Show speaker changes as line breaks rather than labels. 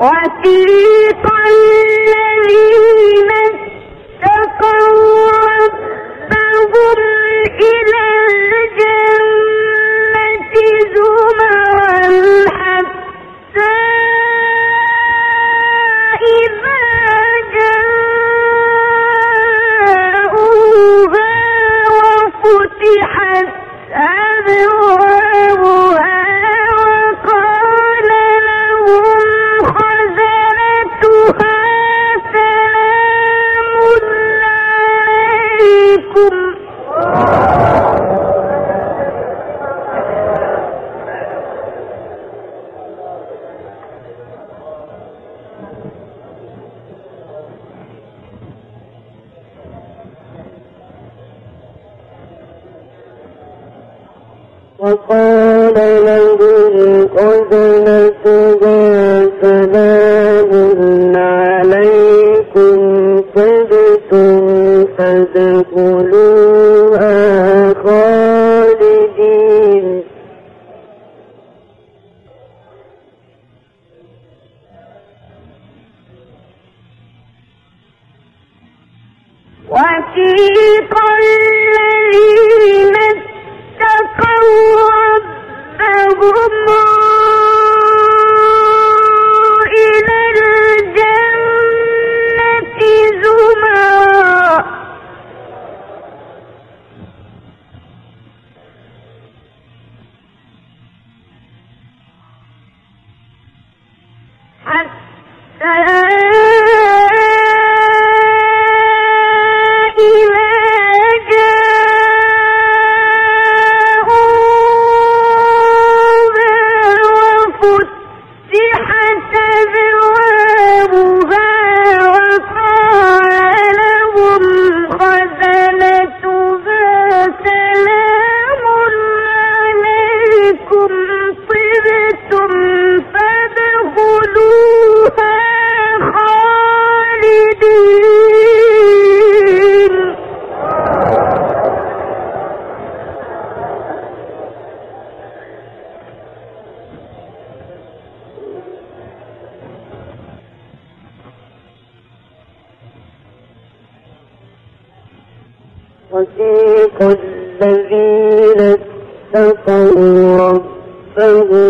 وثيق الذين وقال له خزنتها عليكم
خالدين.
الذين حتى
وسيق الذين اتقوا ربهم